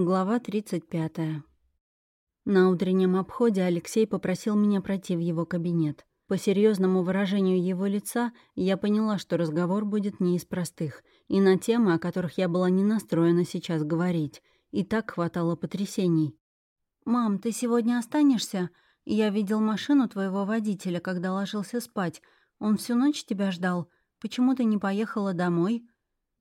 Глава 35. На утреннем обходе Алексей попросил меня пройти в его кабинет. По серьезному выражению его лица я поняла, что разговор будет не из простых, и на темы, о которых я была не настроена сейчас говорить. И так хватало потрясений. «Мам, ты сегодня останешься? Я видел машину твоего водителя, когда ложился спать. Он всю ночь тебя ждал. Почему ты не поехала домой?»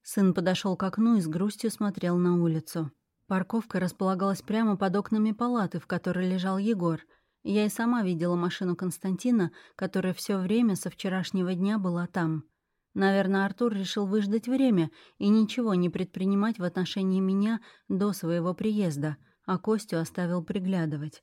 Сын подошел к окну и с грустью смотрел на улицу. Парковка располагалась прямо под окнами палаты, в которой лежал Егор. Я и сама видела машину Константина, которая все время со вчерашнего дня была там. Наверное, Артур решил выждать время и ничего не предпринимать в отношении меня до своего приезда, а Костю оставил приглядывать.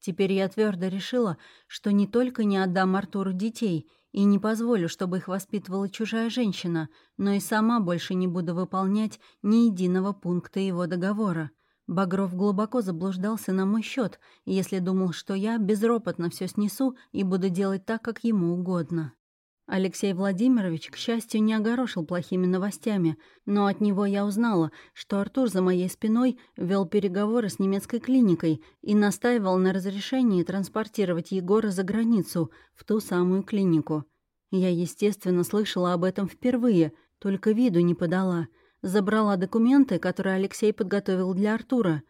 Теперь я твердо решила, что не только не отдам Артуру детей и не позволю, чтобы их воспитывала чужая женщина, но и сама больше не буду выполнять ни единого пункта его договора. Багров глубоко заблуждался на мой счет, если думал, что я безропотно все снесу и буду делать так, как ему угодно. Алексей Владимирович, к счастью, не огорошил плохими новостями, но от него я узнала, что Артур за моей спиной вел переговоры с немецкой клиникой и настаивал на разрешении транспортировать Егора за границу, в ту самую клинику. Я, естественно, слышала об этом впервые, только виду не подала. Забрала документы, которые Алексей подготовил для Артура.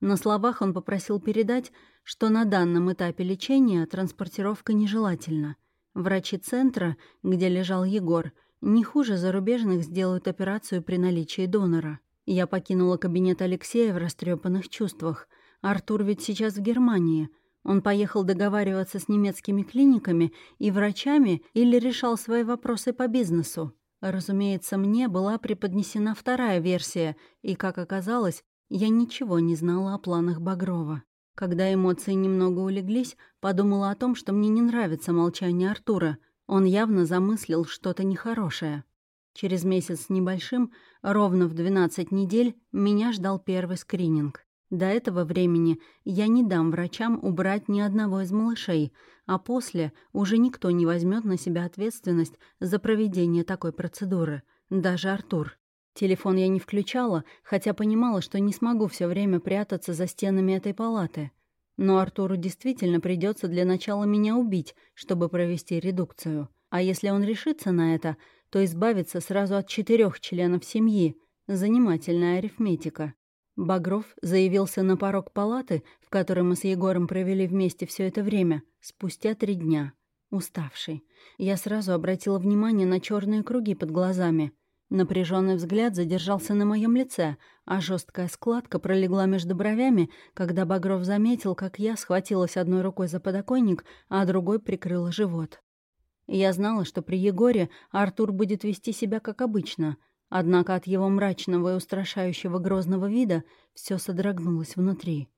На словах он попросил передать, что на данном этапе лечения транспортировка нежелательна — Врачи центра, где лежал Егор, не хуже зарубежных сделают операцию при наличии донора. Я покинула кабинет Алексея в растрепанных чувствах. Артур ведь сейчас в Германии. Он поехал договариваться с немецкими клиниками и врачами или решал свои вопросы по бизнесу. Разумеется, мне была преподнесена вторая версия, и, как оказалось, я ничего не знала о планах Багрова. Когда эмоции немного улеглись, подумала о том, что мне не нравится молчание Артура. Он явно замыслил что-то нехорошее. Через месяц с небольшим, ровно в 12 недель, меня ждал первый скрининг. До этого времени я не дам врачам убрать ни одного из малышей, а после уже никто не возьмет на себя ответственность за проведение такой процедуры, даже Артур. Телефон я не включала, хотя понимала, что не смогу все время прятаться за стенами этой палаты. Но Артуру действительно придется для начала меня убить, чтобы провести редукцию. А если он решится на это, то избавиться сразу от четырех членов семьи. Занимательная арифметика. Багров заявился на порог палаты, в которой мы с Егором провели вместе все это время, спустя три дня. Уставший. Я сразу обратила внимание на черные круги под глазами — Напряженный взгляд задержался на моем лице, а жесткая складка пролегла между бровями, когда Багров заметил, как я схватилась одной рукой за подоконник, а другой прикрыла живот. Я знала, что при Егоре Артур будет вести себя как обычно, однако от его мрачного и устрашающего грозного вида все содрогнулось внутри.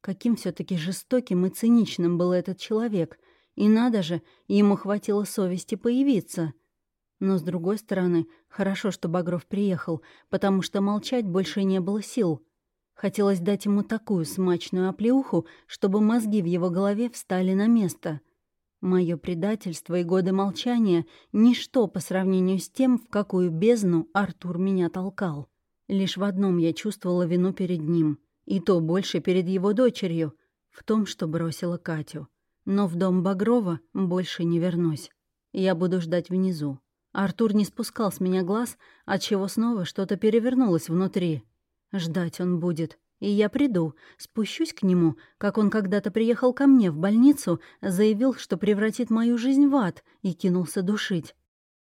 Каким все таки жестоким и циничным был этот человек, и надо же, ему хватило совести появиться — но, с другой стороны, хорошо, что Багров приехал, потому что молчать больше не было сил. Хотелось дать ему такую смачную оплеуху, чтобы мозги в его голове встали на место. Мое предательство и годы молчания — ничто по сравнению с тем, в какую бездну Артур меня толкал. Лишь в одном я чувствовала вину перед ним, и то больше перед его дочерью, в том, что бросила Катю. Но в дом Багрова больше не вернусь. Я буду ждать внизу. Артур не спускал с меня глаз, отчего снова что-то перевернулось внутри. Ждать он будет. И я приду, спущусь к нему, как он когда-то приехал ко мне в больницу, заявил, что превратит мою жизнь в ад, и кинулся душить.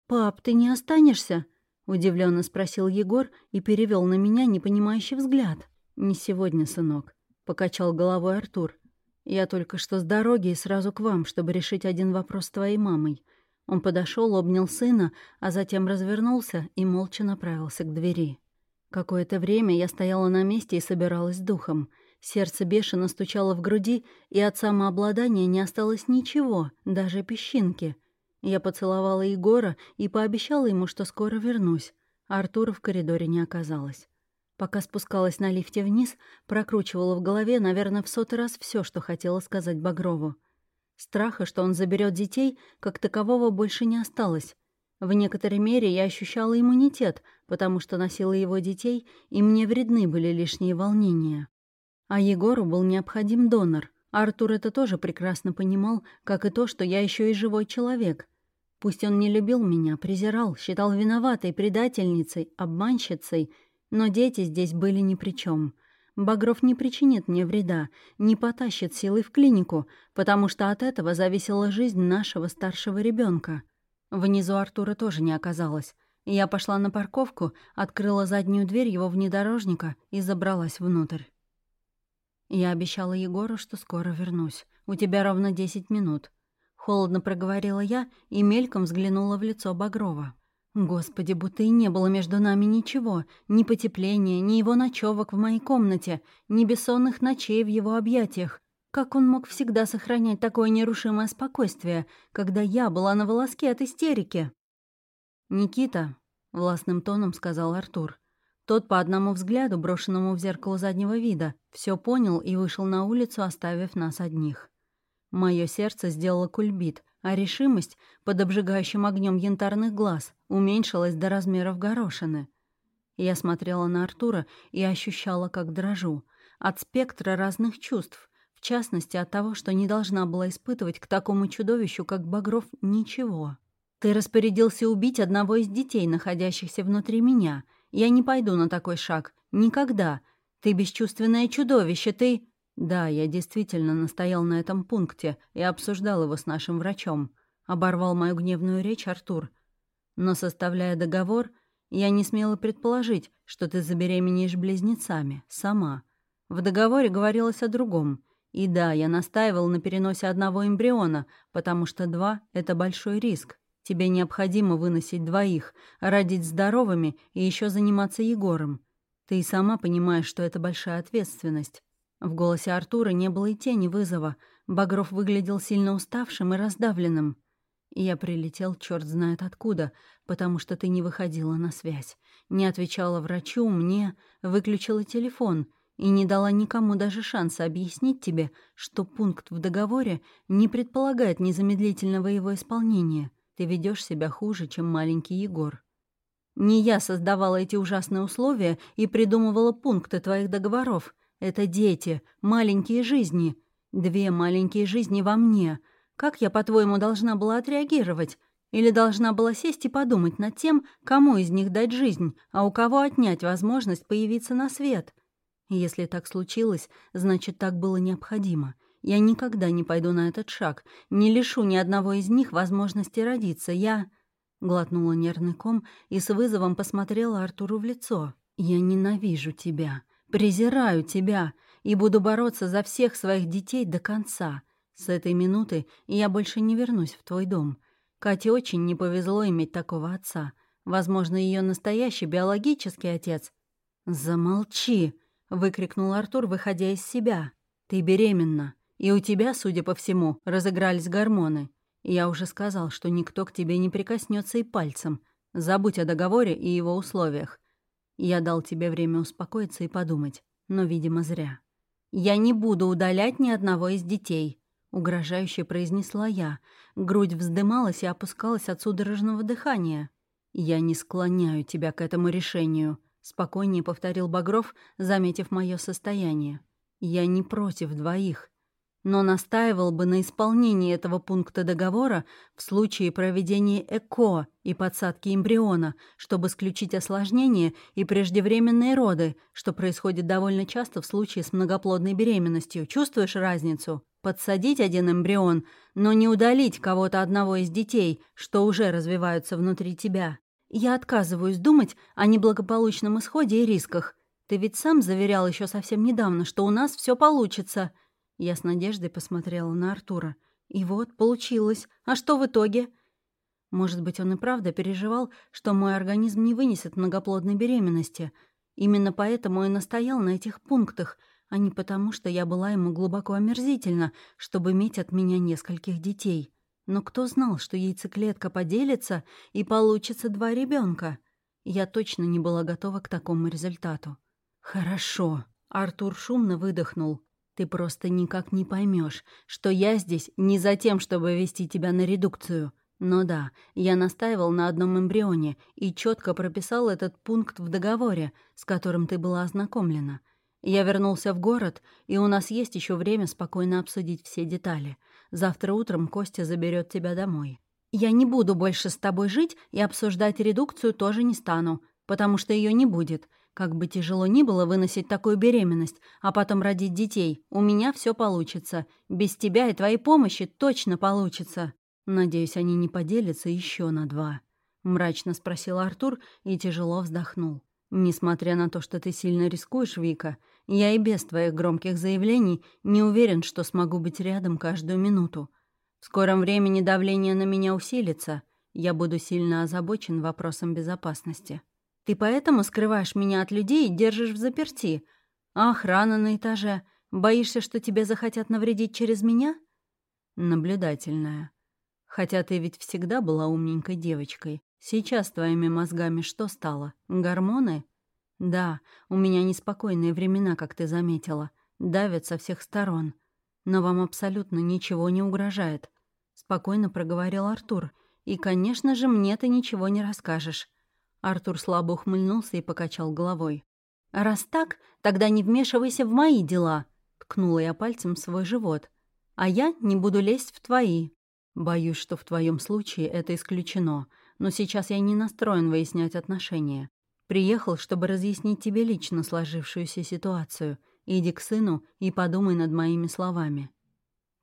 «Пап, ты не останешься?» — удивленно спросил Егор и перевел на меня непонимающий взгляд. «Не сегодня, сынок», — покачал головой Артур. «Я только что с дороги и сразу к вам, чтобы решить один вопрос с твоей мамой. Он подошел, обнял сына, а затем развернулся и молча направился к двери. Какое-то время я стояла на месте и собиралась духом. Сердце бешено стучало в груди, и от самообладания не осталось ничего, даже песчинки. Я поцеловала Егора и пообещала ему, что скоро вернусь. Артура в коридоре не оказалось. Пока спускалась на лифте вниз, прокручивала в голове, наверное, в сотый раз все, что хотела сказать Багрову. Страха, что он заберет детей, как такового больше не осталось. В некоторой мере я ощущала иммунитет, потому что носила его детей, и мне вредны были лишние волнения. А Егору был необходим донор. Артур это тоже прекрасно понимал, как и то, что я еще и живой человек. Пусть он не любил меня, презирал, считал виноватой, предательницей, обманщицей, но дети здесь были ни при чем. Багров не причинит мне вреда, не потащит силой в клинику, потому что от этого зависела жизнь нашего старшего ребенка. Внизу Артура тоже не оказалось. Я пошла на парковку, открыла заднюю дверь его внедорожника и забралась внутрь. Я обещала Егору, что скоро вернусь. У тебя ровно десять минут. Холодно проговорила я и мельком взглянула в лицо Багрова. Господи, будто и не было между нами ничего, ни потепления, ни его ночевок в моей комнате, ни бессонных ночей в его объятиях. Как он мог всегда сохранять такое нерушимое спокойствие, когда я была на волоске от истерики? «Никита», — властным тоном сказал Артур. Тот по одному взгляду, брошенному в зеркало заднего вида, все понял и вышел на улицу, оставив нас одних. Мое сердце сделало кульбит, а решимость под обжигающим огнем янтарных глаз уменьшилась до размеров горошины. Я смотрела на Артура и ощущала, как дрожу. От спектра разных чувств, частности от того, что не должна была испытывать к такому чудовищу, как Багров, ничего. «Ты распорядился убить одного из детей, находящихся внутри меня. Я не пойду на такой шаг. Никогда. Ты бесчувственное чудовище, ты...» Да, я действительно настоял на этом пункте и обсуждал его с нашим врачом. Оборвал мою гневную речь Артур. Но, составляя договор, я не смела предположить, что ты забеременеешь близнецами, сама. В договоре говорилось о другом. И да, я настаивал на переносе одного эмбриона, потому что два — это большой риск. Тебе необходимо выносить двоих, родить здоровыми и еще заниматься Егором. Ты и сама понимаешь, что это большая ответственность. В голосе Артура не было и тени вызова. Багров выглядел сильно уставшим и раздавленным. Я прилетел черт знает откуда, потому что ты не выходила на связь. Не отвечала врачу, мне, выключила телефон и не дала никому даже шанса объяснить тебе, что пункт в договоре не предполагает незамедлительного его исполнения. Ты ведешь себя хуже, чем маленький Егор. Не я создавала эти ужасные условия и придумывала пункты твоих договоров — это дети, маленькие жизни. Две маленькие жизни во мне. Как я, по-твоему, должна была отреагировать? Или должна была сесть и подумать над тем, кому из них дать жизнь, а у кого отнять возможность появиться на свет? Если так случилось, значит, так было необходимо. Я никогда не пойду на этот шаг, не лишу ни одного из них возможности родиться. Я...» Глотнула нервный ком и с вызовом посмотрела Артуру в лицо. «Я ненавижу тебя. Презираю тебя и буду бороться за всех своих детей до конца. С этой минуты я больше не вернусь в твой дом. Кате очень не повезло иметь такого отца. Возможно, ее настоящий биологический отец. «Замолчи!» — выкрикнул Артур, выходя из себя. «Ты беременна, и у тебя, судя по всему, разыгрались гормоны. Я уже сказал, что никто к тебе не прикоснется и пальцем. Забудь о договоре и его условиях. Я дал тебе время успокоиться и подумать, но, видимо, зря. «Я не буду удалять ни одного из детей», — угрожающе произнесла я. Грудь вздымалась и опускалась от судорожного дыхания. «Я не склоняю тебя к этому решению», — спокойнее повторил Багров, заметив мое состояние. «Я не против двоих но настаивал бы на исполнении этого пункта договора в случае проведения ЭКО и подсадки эмбриона, чтобы исключить осложнения и преждевременные роды, что происходит довольно часто в случае с многоплодной беременностью. Чувствуешь разницу? Подсадить один эмбрион, но не удалить кого-то одного из детей, что уже развиваются внутри тебя. Я отказываюсь думать о неблагополучном исходе и рисках. Ты ведь сам заверял еще совсем недавно, что у нас все получится — я с надеждой посмотрела на Артура. И вот, получилось. А что в итоге? Может быть, он и правда переживал, что мой организм не вынесет многоплодной беременности. Именно поэтому и настоял на этих пунктах, а не потому, что я была ему глубоко омерзительна, чтобы иметь от меня нескольких детей. Но кто знал, что яйцеклетка поделится и получится два ребенка? Я точно не была готова к такому результату. «Хорошо», — Артур шумно выдохнул. Ты просто никак не поймешь, что я здесь не за тем, чтобы вести тебя на редукцию. Но да, я настаивал на одном эмбрионе и четко прописал этот пункт в договоре, с которым ты была ознакомлена. Я вернулся в город, и у нас есть еще время спокойно обсудить все детали. Завтра утром Костя заберет тебя домой. Я не буду больше с тобой жить и обсуждать редукцию тоже не стану, потому что ее не будет. Как бы тяжело ни было выносить такую беременность, а потом родить детей, у меня все получится. Без тебя и твоей помощи точно получится. «Надеюсь, они не поделятся еще на два», — мрачно спросил Артур и тяжело вздохнул. «Несмотря на то, что ты сильно рискуешь, Вика, я и без твоих громких заявлений не уверен, что смогу быть рядом каждую минуту. В скором времени давление на меня усилится, я буду сильно озабочен вопросом безопасности. Ты поэтому скрываешь меня от людей и держишь в заперти? А охрана на этаже? Боишься, что тебе захотят навредить через меня?» «Наблюдательная», Хотя ты ведь всегда была умненькой девочкой. Сейчас твоими мозгами что стало? Гормоны? Да, у меня неспокойные времена, как ты заметила. Давят со всех сторон. Но вам абсолютно ничего не угрожает. Спокойно проговорил Артур. И, конечно же, мне ты ничего не расскажешь. Артур слабо ухмыльнулся и покачал головой. «Раз так, тогда не вмешивайся в мои дела», — ткнула я пальцем свой живот. «А я не буду лезть в твои». Боюсь, что в твоем случае это исключено, но сейчас я не настроен выяснять отношения. Приехал, чтобы разъяснить тебе лично сложившуюся ситуацию. Иди к сыну и подумай над моими словами.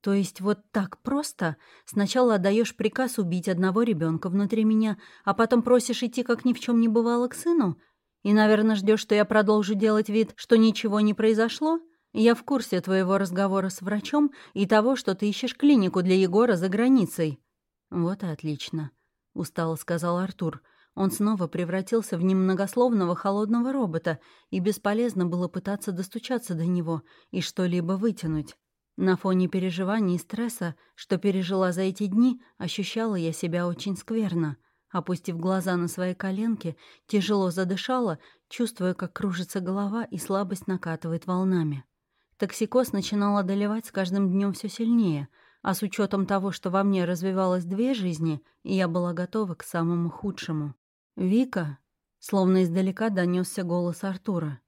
То есть вот так просто? Сначала отдаешь приказ убить одного ребенка внутри меня, а потом просишь идти, как ни в чем не бывало, к сыну? И, наверное, ждешь, что я продолжу делать вид, что ничего не произошло? Я в курсе твоего разговора с врачом и того, что ты ищешь клинику для Егора за границей». «Вот и отлично», — устало сказал Артур. Он снова превратился в немногословного холодного робота, и бесполезно было пытаться достучаться до него и что-либо вытянуть. На фоне переживаний и стресса, что пережила за эти дни, ощущала я себя очень скверно. Опустив глаза на свои коленки, тяжело задышала, чувствуя, как кружится голова и слабость накатывает волнами. Токсикоз начинал одолевать с каждым днем все сильнее, а с учетом того, что во мне развивалось две жизни, я была готова к самому худшему. «Вика!» — словно издалека донесся голос Артура.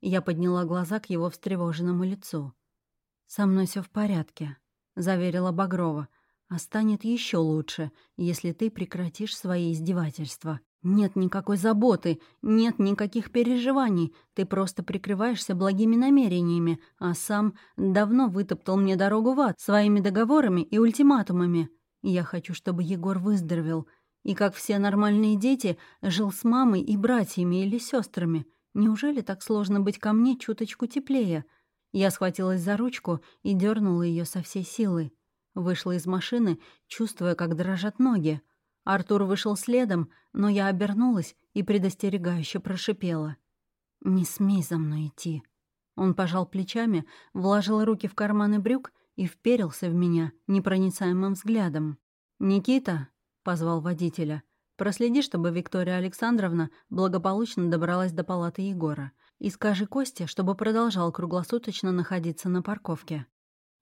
Я подняла глаза к его встревоженному лицу. «Со мной все в порядке», — заверила Багрова. «А станет еще лучше, если ты прекратишь свои издевательства. Нет никакой заботы, нет никаких переживаний. Ты просто прикрываешься благими намерениями, а сам давно вытоптал мне дорогу в ад своими договорами и ультиматумами. Я хочу, чтобы Егор выздоровел. И, как все нормальные дети, жил с мамой и братьями или сестрами. Неужели так сложно быть ко мне чуточку теплее? Я схватилась за ручку и дернула ее со всей силы. Вышла из машины, чувствуя, как дрожат ноги. Артур вышел следом, но я обернулась и предостерегающе прошипела. «Не смей за мной идти». Он пожал плечами, вложил руки в карманы брюк и вперился в меня непроницаемым взглядом. «Никита», — позвал водителя, — «проследи, чтобы Виктория Александровна благополучно добралась до палаты Егора. И скажи Косте, чтобы продолжал круглосуточно находиться на парковке.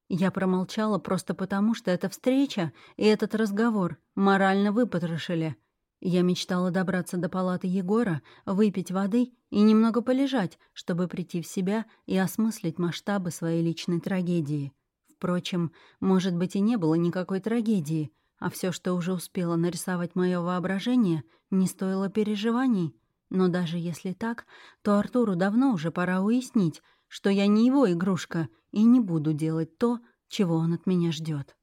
Я промолчала просто потому, что эта встреча и этот разговор морально выпотрошили. Я мечтала добраться до палаты Егора, выпить воды и немного полежать, чтобы прийти в себя и осмыслить масштабы своей личной трагедии. Впрочем, может быть, и не было никакой трагедии, а все, что уже успело нарисовать мое воображение, не стоило переживаний. Но даже если так, то Артуру давно уже пора уяснить, что я не его игрушка и не буду делать то, чего он от меня ждет.